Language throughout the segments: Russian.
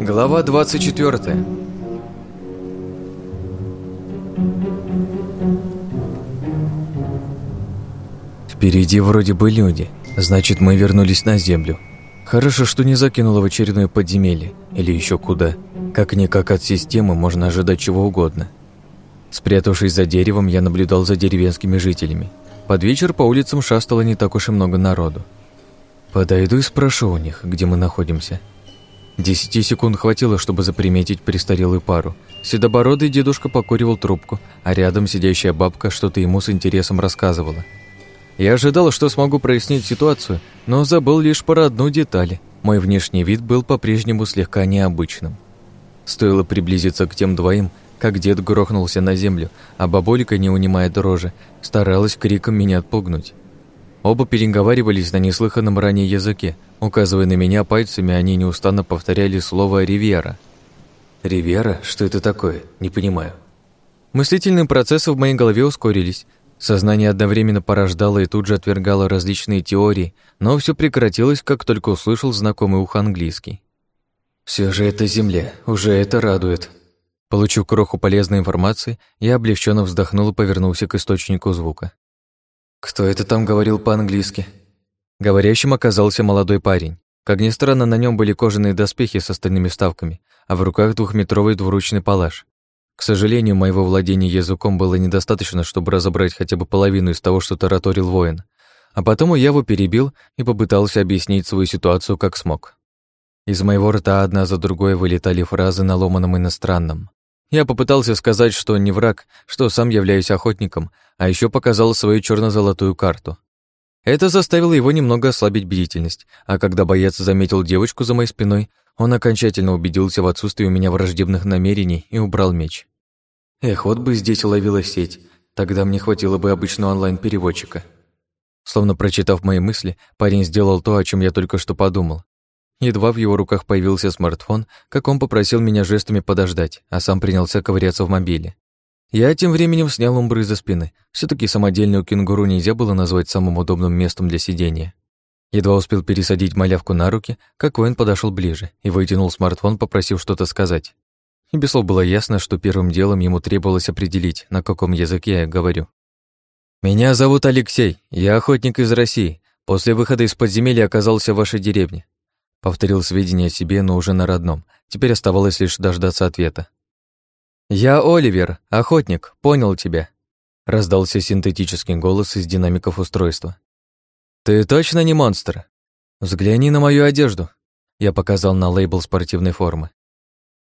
Глава 24 Впереди вроде бы люди, значит, мы вернулись на землю. Хорошо, что не закинуло в очередное подземелье или еще куда. Как-никак от системы можно ожидать чего угодно. Спрятавшись за деревом, я наблюдал за деревенскими жителями. Под вечер по улицам шастало не так уж и много народу. Подойду и спрошу у них, где мы находимся. Десяти секунд хватило, чтобы заприметить престарелую пару. Седобородый дедушка покуривал трубку, а рядом сидящая бабка что-то ему с интересом рассказывала. Я ожидал, что смогу прояснить ситуацию, но забыл лишь про одну деталь. Мой внешний вид был по-прежнему слегка необычным. Стоило приблизиться к тем двоим, как дед грохнулся на землю, а бабулька, не унимая дрожи, старалась криком меня отпугнуть. Оба переговаривались на неслыханном ранее языке. Указывая на меня пальцами, они неустанно повторяли слово «ривьера». «Ривьера? Что это такое? Не понимаю». Мыслительные процессы в моей голове ускорились. Сознание одновременно порождало и тут же отвергало различные теории, но все прекратилось, как только услышал знакомый ух английский. Все же это земля, уже это радует», Получив кроху полезной информации, я облегченно вздохнул и повернулся к источнику звука. «Кто это там говорил по-английски?» Говорящим оказался молодой парень. Как ни странно, на нем были кожаные доспехи с остальными ставками, а в руках двухметровый двуручный палаш. К сожалению, моего владения языком было недостаточно, чтобы разобрать хотя бы половину из того, что тараторил воин. А потом я его перебил и попытался объяснить свою ситуацию как смог. Из моего рта одна за другой вылетали фразы на ломаном иностранном. Я попытался сказать, что не враг, что сам являюсь охотником, а еще показал свою черно золотую карту. Это заставило его немного ослабить бдительность, а когда боец заметил девочку за моей спиной, он окончательно убедился в отсутствии у меня враждебных намерений и убрал меч. Эх, вот бы здесь ловила сеть, тогда мне хватило бы обычного онлайн-переводчика. Словно прочитав мои мысли, парень сделал то, о чем я только что подумал. Едва в его руках появился смартфон, как он попросил меня жестами подождать, а сам принялся ковыряться в мобиле. Я тем временем снял умбры за спины. все таки самодельную кенгуру нельзя было назвать самым удобным местом для сидения. Едва успел пересадить малявку на руки, как Уэн подошел ближе и вытянул смартфон, попросив что-то сказать. И без слов было ясно, что первым делом ему требовалось определить, на каком языке я говорю. «Меня зовут Алексей, я охотник из России. После выхода из подземелья оказался в вашей деревне. Повторил сведения о себе, но уже на родном. Теперь оставалось лишь дождаться ответа. «Я Оливер, охотник, понял тебя», — раздался синтетический голос из динамиков устройства. «Ты точно не монстр? Взгляни на мою одежду», — я показал на лейбл спортивной формы.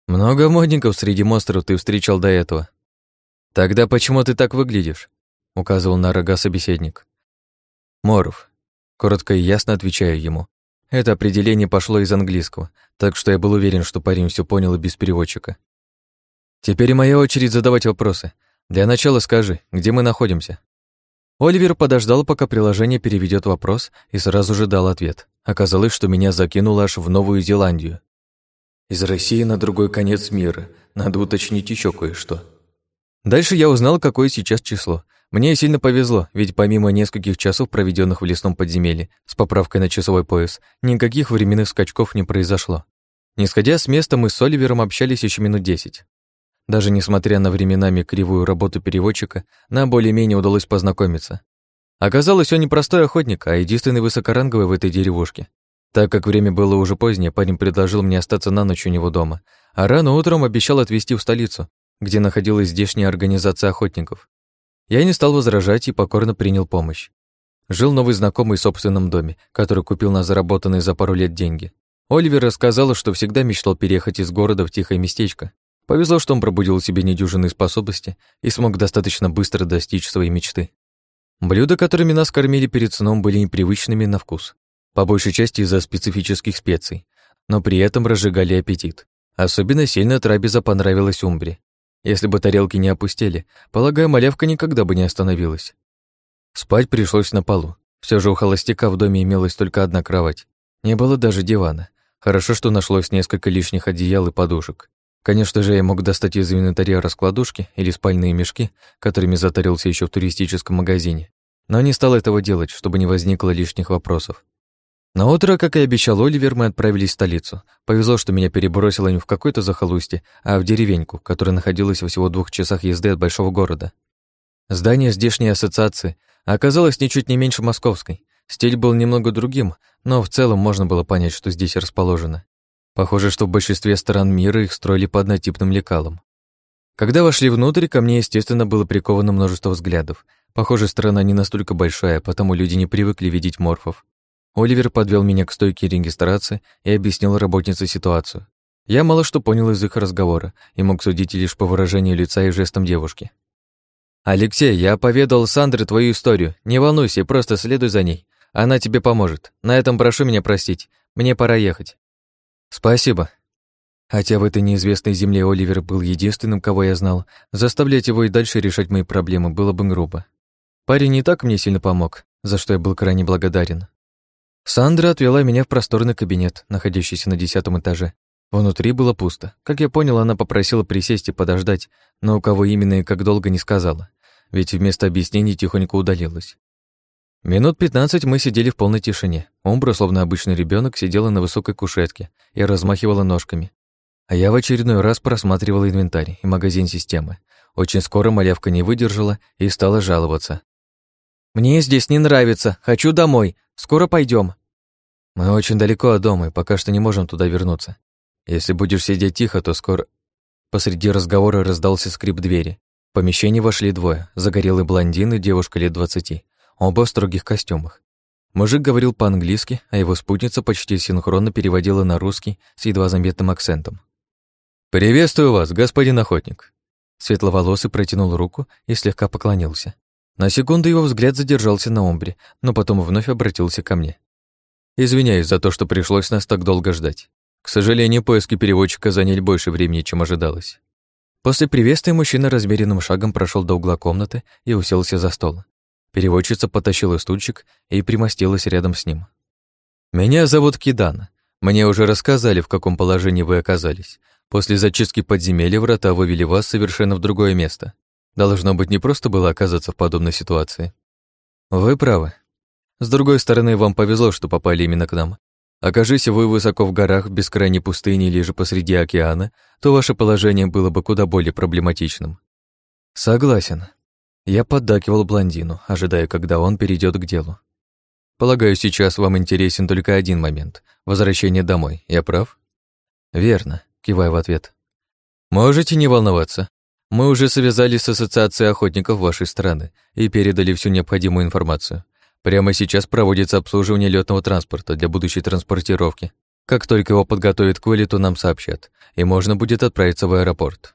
«Много модников среди монстров ты встречал до этого». «Тогда почему ты так выглядишь?» — указывал на рога собеседник. «Моров», — коротко и ясно отвечаю ему. Это определение пошло из английского, так что я был уверен, что парень все понял и без переводчика. Теперь моя очередь задавать вопросы. Для начала скажи, где мы находимся? Оливер подождал, пока приложение переведет вопрос, и сразу же дал ответ. Оказалось, что меня закинуло аж в Новую Зеландию. Из России на другой конец мира. Надо уточнить еще кое-что. Дальше я узнал, какое сейчас число. Мне сильно повезло, ведь помимо нескольких часов, проведенных в лесном подземелье, с поправкой на часовой пояс, никаких временных скачков не произошло. Не сходя с места, мы с Оливером общались еще минут десять. Даже несмотря на временами кривую работу переводчика, нам более-менее удалось познакомиться. Оказалось, он не простой охотник, а единственный высокоранговый в этой деревушке. Так как время было уже позднее, парень предложил мне остаться на ночь у него дома, а рано утром обещал отвезти в столицу, где находилась здешняя организация охотников. Я не стал возражать и покорно принял помощь. Жил новый знакомый в собственном доме, который купил на заработанные за пару лет деньги. Оливер рассказал, что всегда мечтал переехать из города в тихое местечко. Повезло, что он пробудил в себе недюжинные способности и смог достаточно быстро достичь своей мечты. Блюда, которыми нас кормили перед сном, были непривычными на вкус. По большей части из-за специфических специй, но при этом разжигали аппетит. Особенно сильно Трабиза понравилась Умбре. Если бы тарелки не опустели, полагаю, малявка никогда бы не остановилась. Спать пришлось на полу. Все же у холостяка в доме имелась только одна кровать. Не было даже дивана. Хорошо, что нашлось несколько лишних одеял и подушек. Конечно же, я мог достать из инвентаря раскладушки или спальные мешки, которыми затарился еще в туристическом магазине. Но не стал этого делать, чтобы не возникло лишних вопросов. На утро, как и обещал Оливер, мы отправились в столицу. Повезло, что меня перебросило не в какое-то захолустье, а в деревеньку, которая находилась всего двух часах езды от большого города. Здание здешней ассоциации оказалось ничуть не меньше московской. Стиль был немного другим, но в целом можно было понять, что здесь расположено. Похоже, что в большинстве стран мира их строили по однотипным лекалам. Когда вошли внутрь, ко мне, естественно, было приковано множество взглядов. Похоже, страна не настолько большая, потому люди не привыкли видеть морфов. Оливер подвел меня к стойке регистрации и объяснил работнице ситуацию. Я мало что понял из их разговора и мог судить лишь по выражению лица и жестам девушки. «Алексей, я поведал Сандре твою историю. Не волнуйся, просто следуй за ней. Она тебе поможет. На этом прошу меня простить. Мне пора ехать». «Спасибо». Хотя в этой неизвестной земле Оливер был единственным, кого я знал, заставлять его и дальше решать мои проблемы было бы грубо. Парень не так мне сильно помог, за что я был крайне благодарен. Сандра отвела меня в просторный кабинет, находящийся на десятом этаже. Внутри было пусто. Как я понял, она попросила присесть и подождать, но у кого именно и как долго не сказала, ведь вместо объяснений тихонько удалилась. Минут пятнадцать мы сидели в полной тишине. Умбра, словно обычный ребенок, сидела на высокой кушетке и размахивала ножками. А я в очередной раз просматривала инвентарь и магазин системы. Очень скоро малявка не выдержала и стала жаловаться. «Мне здесь не нравится. Хочу домой. Скоро пойдем. Мы очень далеко от дома и пока что не можем туда вернуться. Если будешь сидеть тихо, то скоро... Посреди разговора раздался скрип двери. В помещение вошли двое. Загорелый блондин и девушка лет двадцати. Оба в строгих костюмах. Мужик говорил по-английски, а его спутница почти синхронно переводила на русский с едва заметным акцентом. «Приветствую вас, господин охотник!» Светловолосый протянул руку и слегка поклонился. На секунду его взгляд задержался на Омбре, но потом вновь обратился ко мне. «Извиняюсь за то, что пришлось нас так долго ждать. К сожалению, поиски переводчика заняли больше времени, чем ожидалось». После приветствия мужчина размеренным шагом прошел до угла комнаты и уселся за стол. Переводчица потащила стульчик и примостилась рядом с ним. «Меня зовут Кидан. Мне уже рассказали, в каком положении вы оказались. После зачистки подземелья врата вывели вас совершенно в другое место. Должно быть, не просто было оказаться в подобной ситуации. Вы правы. С другой стороны, вам повезло, что попали именно к нам. Окажись вы высоко в горах, в бескрайней пустыне или же посреди океана, то ваше положение было бы куда более проблематичным. Согласен. Я поддакивал блондину, ожидая, когда он перейдет к делу. Полагаю, сейчас вам интересен только один момент — возвращение домой. Я прав? Верно, киваю в ответ. Можете не волноваться. Мы уже связались с Ассоциацией охотников вашей страны и передали всю необходимую информацию. Прямо сейчас проводится обслуживание летного транспорта для будущей транспортировки. Как только его подготовят к вылету, нам сообщат, и можно будет отправиться в аэропорт.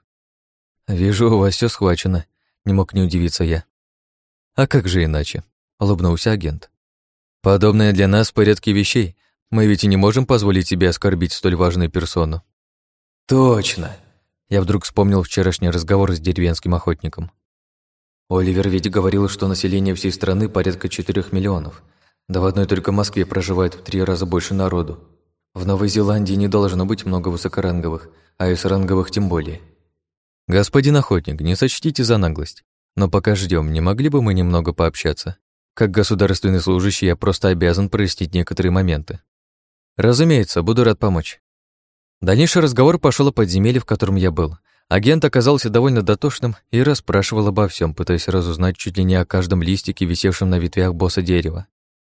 Вижу, у вас все схвачено, не мог не удивиться я. А как же иначе? улыбнулся агент. Подобное для нас в порядке вещей. Мы ведь и не можем позволить себе оскорбить столь важную персону. Точно, я вдруг вспомнил вчерашний разговор с деревенским охотником. Оливер ведь говорил, что население всей страны порядка 4 миллионов. Да в одной только Москве проживает в три раза больше народу. В Новой Зеландии не должно быть много высокоранговых, а из ранговых тем более. Господин охотник, не сочтите за наглость. Но пока ждем, не могли бы мы немного пообщаться? Как государственный служащий я просто обязан прояснить некоторые моменты. Разумеется, буду рад помочь. Дальнейший разговор пошел о подземелье, в котором я был. Агент оказался довольно дотошным и расспрашивал обо всем, пытаясь разузнать чуть ли не о каждом листике, висевшем на ветвях босса дерева.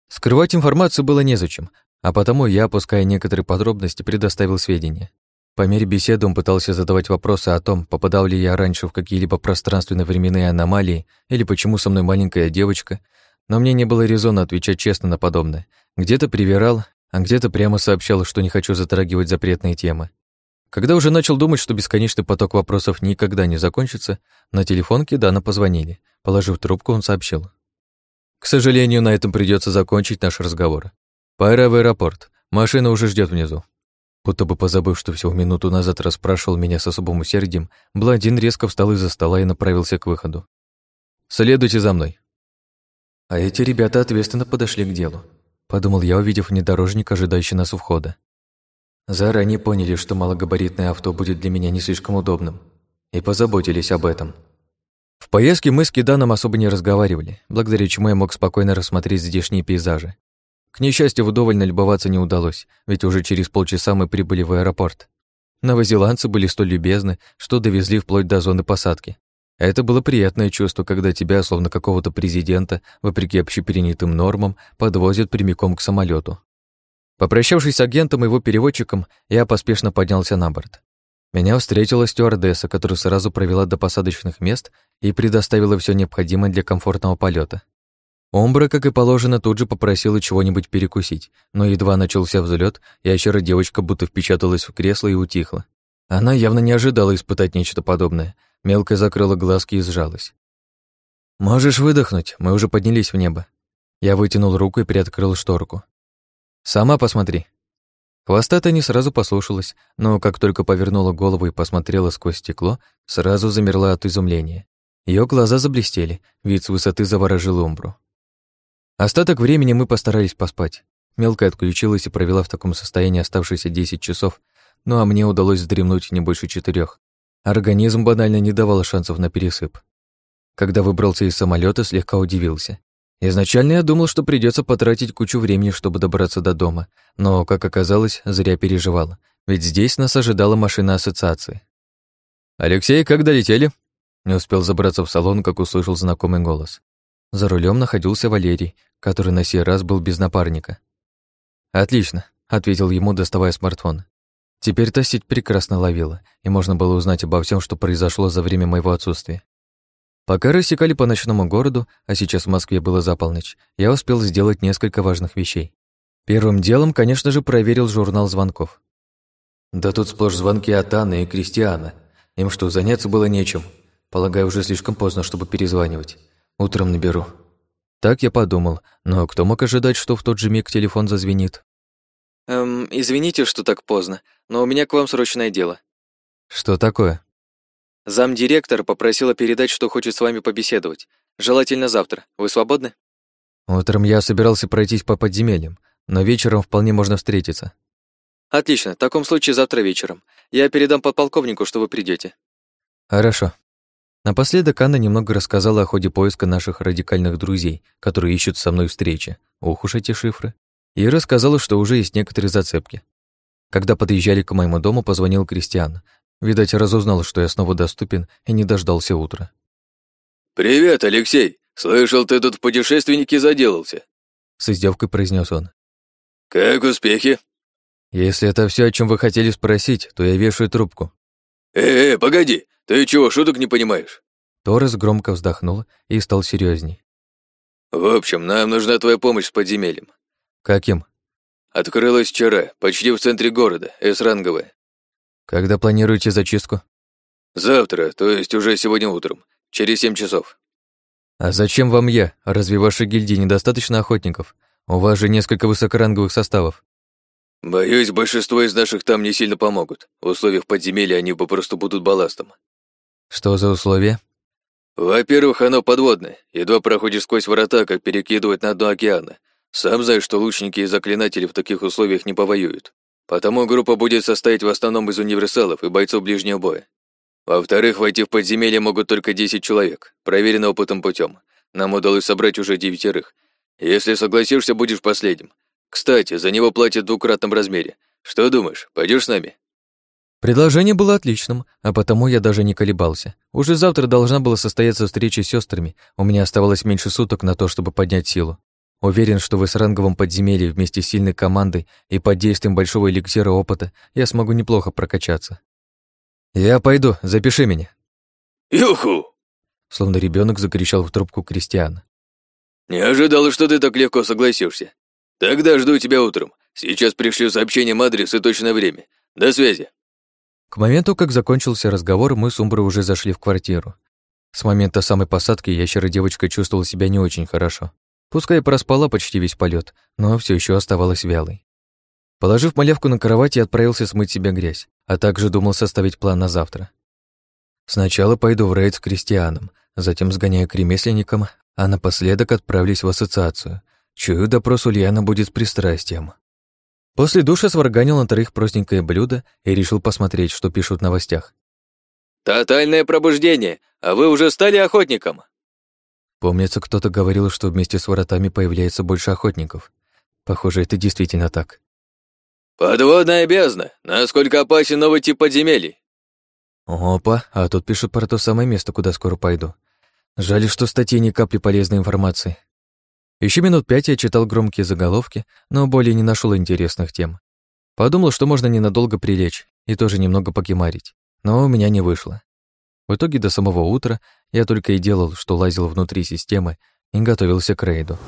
Скрывать информацию было незачем, а потому я, опуская некоторые подробности, предоставил сведения. По мере беседы он пытался задавать вопросы о том, попадал ли я раньше в какие-либо пространственно-временные аномалии или почему со мной маленькая девочка, но мне не было резона отвечать честно на подобное. Где-то привирал, а где-то прямо сообщал, что не хочу затрагивать запретные темы. Когда уже начал думать, что бесконечный поток вопросов никогда не закончится, на телефон Кидана позвонили. Положив трубку, он сообщил. «К сожалению, на этом придется закончить наш разговор. Пора в аэропорт. Машина уже ждет внизу». Будто бы позабыв, что всего минуту назад расспрашивал меня с особым усердием, блондин резко встал из-за стола и направился к выходу. «Следуйте за мной». А эти ребята ответственно подошли к делу. Подумал я, увидев внедорожник, ожидающий нас у входа. Заранее поняли, что малогабаритное авто будет для меня не слишком удобным. И позаботились об этом. В поездке мы с Киданом особо не разговаривали, благодаря чему я мог спокойно рассмотреть здешние пейзажи. К несчастью, вдоволь налюбоваться не удалось, ведь уже через полчаса мы прибыли в аэропорт. Новозеландцы были столь любезны, что довезли вплоть до зоны посадки. Это было приятное чувство, когда тебя, словно какого-то президента, вопреки общепринятым нормам, подвозят прямиком к самолету. Попрощавшись с агентом и его переводчиком, я поспешно поднялся на борт. Меня встретила стюардесса, которая сразу провела до посадочных мест и предоставила все необходимое для комфортного полета. Омбра, как и положено, тут же попросила чего-нибудь перекусить, но едва начался взлет, ящера девочка будто впечаталась в кресло и утихла. Она явно не ожидала испытать нечто подобное. Мелкая закрыла глазки и сжалась. «Можешь выдохнуть, мы уже поднялись в небо». Я вытянул руку и приоткрыл шторку. «Сама посмотри». Хвостата не сразу послушалась, но как только повернула голову и посмотрела сквозь стекло, сразу замерла от изумления. Ее глаза заблестели, вид с высоты заворожил Умбру. Остаток времени мы постарались поспать. Мелкая отключилась и провела в таком состоянии оставшиеся 10 часов, ну а мне удалось вздремнуть не больше четырех. Организм банально не давал шансов на пересып. Когда выбрался из самолета, слегка удивился. Изначально я думал, что придется потратить кучу времени, чтобы добраться до дома, но, как оказалось, зря переживал, ведь здесь нас ожидала машина ассоциации. «Алексей, как долетели?» Не успел забраться в салон, как услышал знакомый голос. За рулем находился Валерий, который на сей раз был без напарника. «Отлично», — ответил ему, доставая смартфон. Теперь-то сеть прекрасно ловила, и можно было узнать обо всем, что произошло за время моего отсутствия. Пока рассекали по ночному городу, а сейчас в Москве было за полночь, я успел сделать несколько важных вещей. Первым делом, конечно же, проверил журнал звонков. Да тут сплошь звонки от Анны и Кристиана. Им что, заняться было нечем? Полагаю, уже слишком поздно, чтобы перезванивать. Утром наберу. Так я подумал, но кто мог ожидать, что в тот же миг телефон зазвенит? «Эм, извините, что так поздно, но у меня к вам срочное дело». «Что такое?» Замдиректор попросила передать, что хочет с вами побеседовать. Желательно завтра. Вы свободны? Утром я собирался пройтись по подземельям, но вечером вполне можно встретиться. Отлично. В таком случае завтра вечером. Я передам подполковнику, что вы придете. Хорошо. Напоследок Анна немного рассказала о ходе поиска наших радикальных друзей, которые ищут со мной встречи. Ох уж эти шифры. И рассказала, что уже есть некоторые зацепки. Когда подъезжали к моему дому, позвонил Кристиан, Видать, разузнал, что я снова доступен и не дождался утра. «Привет, Алексей! Слышал, ты тут в путешественнике заделался?» С издевкой произнес он. «Как успехи?» «Если это все, о чем вы хотели спросить, то я вешаю трубку». «Э, -э погоди, ты чего, шуток не понимаешь?» Торрес громко вздохнул и стал серьезней. «В общем, нам нужна твоя помощь с подземельем». «Каким?» «Открылась вчера, почти в центре города, С-ранговая. Когда планируете зачистку? Завтра, то есть уже сегодня утром, через семь часов. А зачем вам я? Разве в вашей гильдии недостаточно охотников? У вас же несколько высокоранговых составов. Боюсь, большинство из наших там не сильно помогут. В условиях подземелья они попросту будут балластом. Что за условия? Во-первых, оно подводное. Едва проходишь сквозь врата, как перекидывать на дно океана. Сам знаешь, что лучники и заклинатели в таких условиях не повоюют. Потому группа будет состоять в основном из универсалов и бойцов ближнего боя. Во-вторых, войти в подземелье могут только 10 человек, проверено опытом путем. Нам удалось собрать уже девятерых. Если согласишься, будешь последним. Кстати, за него платят в двукратном размере. Что думаешь, пойдешь с нами? Предложение было отличным, а потому я даже не колебался. Уже завтра должна была состояться встреча с сестрами. У меня оставалось меньше суток на то, чтобы поднять силу. Уверен, что в ранговом подземелье вместе с сильной командой и под действием большого эликсира опыта я смогу неплохо прокачаться. Я пойду, запиши меня. Юху! Словно ребенок закричал в трубку Кристиан. Не ожидал, что ты так легко согласишься. Тогда жду тебя утром. Сейчас пришлю сообщением адрес и точное время. До связи. К моменту, как закончился разговор, мы с Умброй уже зашли в квартиру. С момента самой посадки ящера девочка чувствовала себя не очень хорошо. Пускай проспала почти весь полет, но все еще оставалась вялой. Положив малявку на кровать, я отправился смыть себе грязь, а также думал составить план на завтра. Сначала пойду в рейд с крестьяном, затем сгоняю к ремесленникам, а напоследок отправлюсь в ассоциацию. Чую, допрос Ульяна будет с пристрастием. После душа сварганил на троих простенькое блюдо и решил посмотреть, что пишут в новостях. «Тотальное пробуждение! А вы уже стали охотником?» Помнится, кто-то говорил, что вместе с воротами появляется больше охотников. Похоже, это действительно так. «Подводная бездна! Насколько опасен новый тип подземелий?» Опа, а тут пишут про то самое место, куда скоро пойду. Жаль, что в статье ни капли полезной информации. Еще минут пять я читал громкие заголовки, но более не нашел интересных тем. Подумал, что можно ненадолго прилечь и тоже немного покемарить, но у меня не вышло. В итоге до самого утра я только и делал, что лазил внутри системы и готовился к рейду.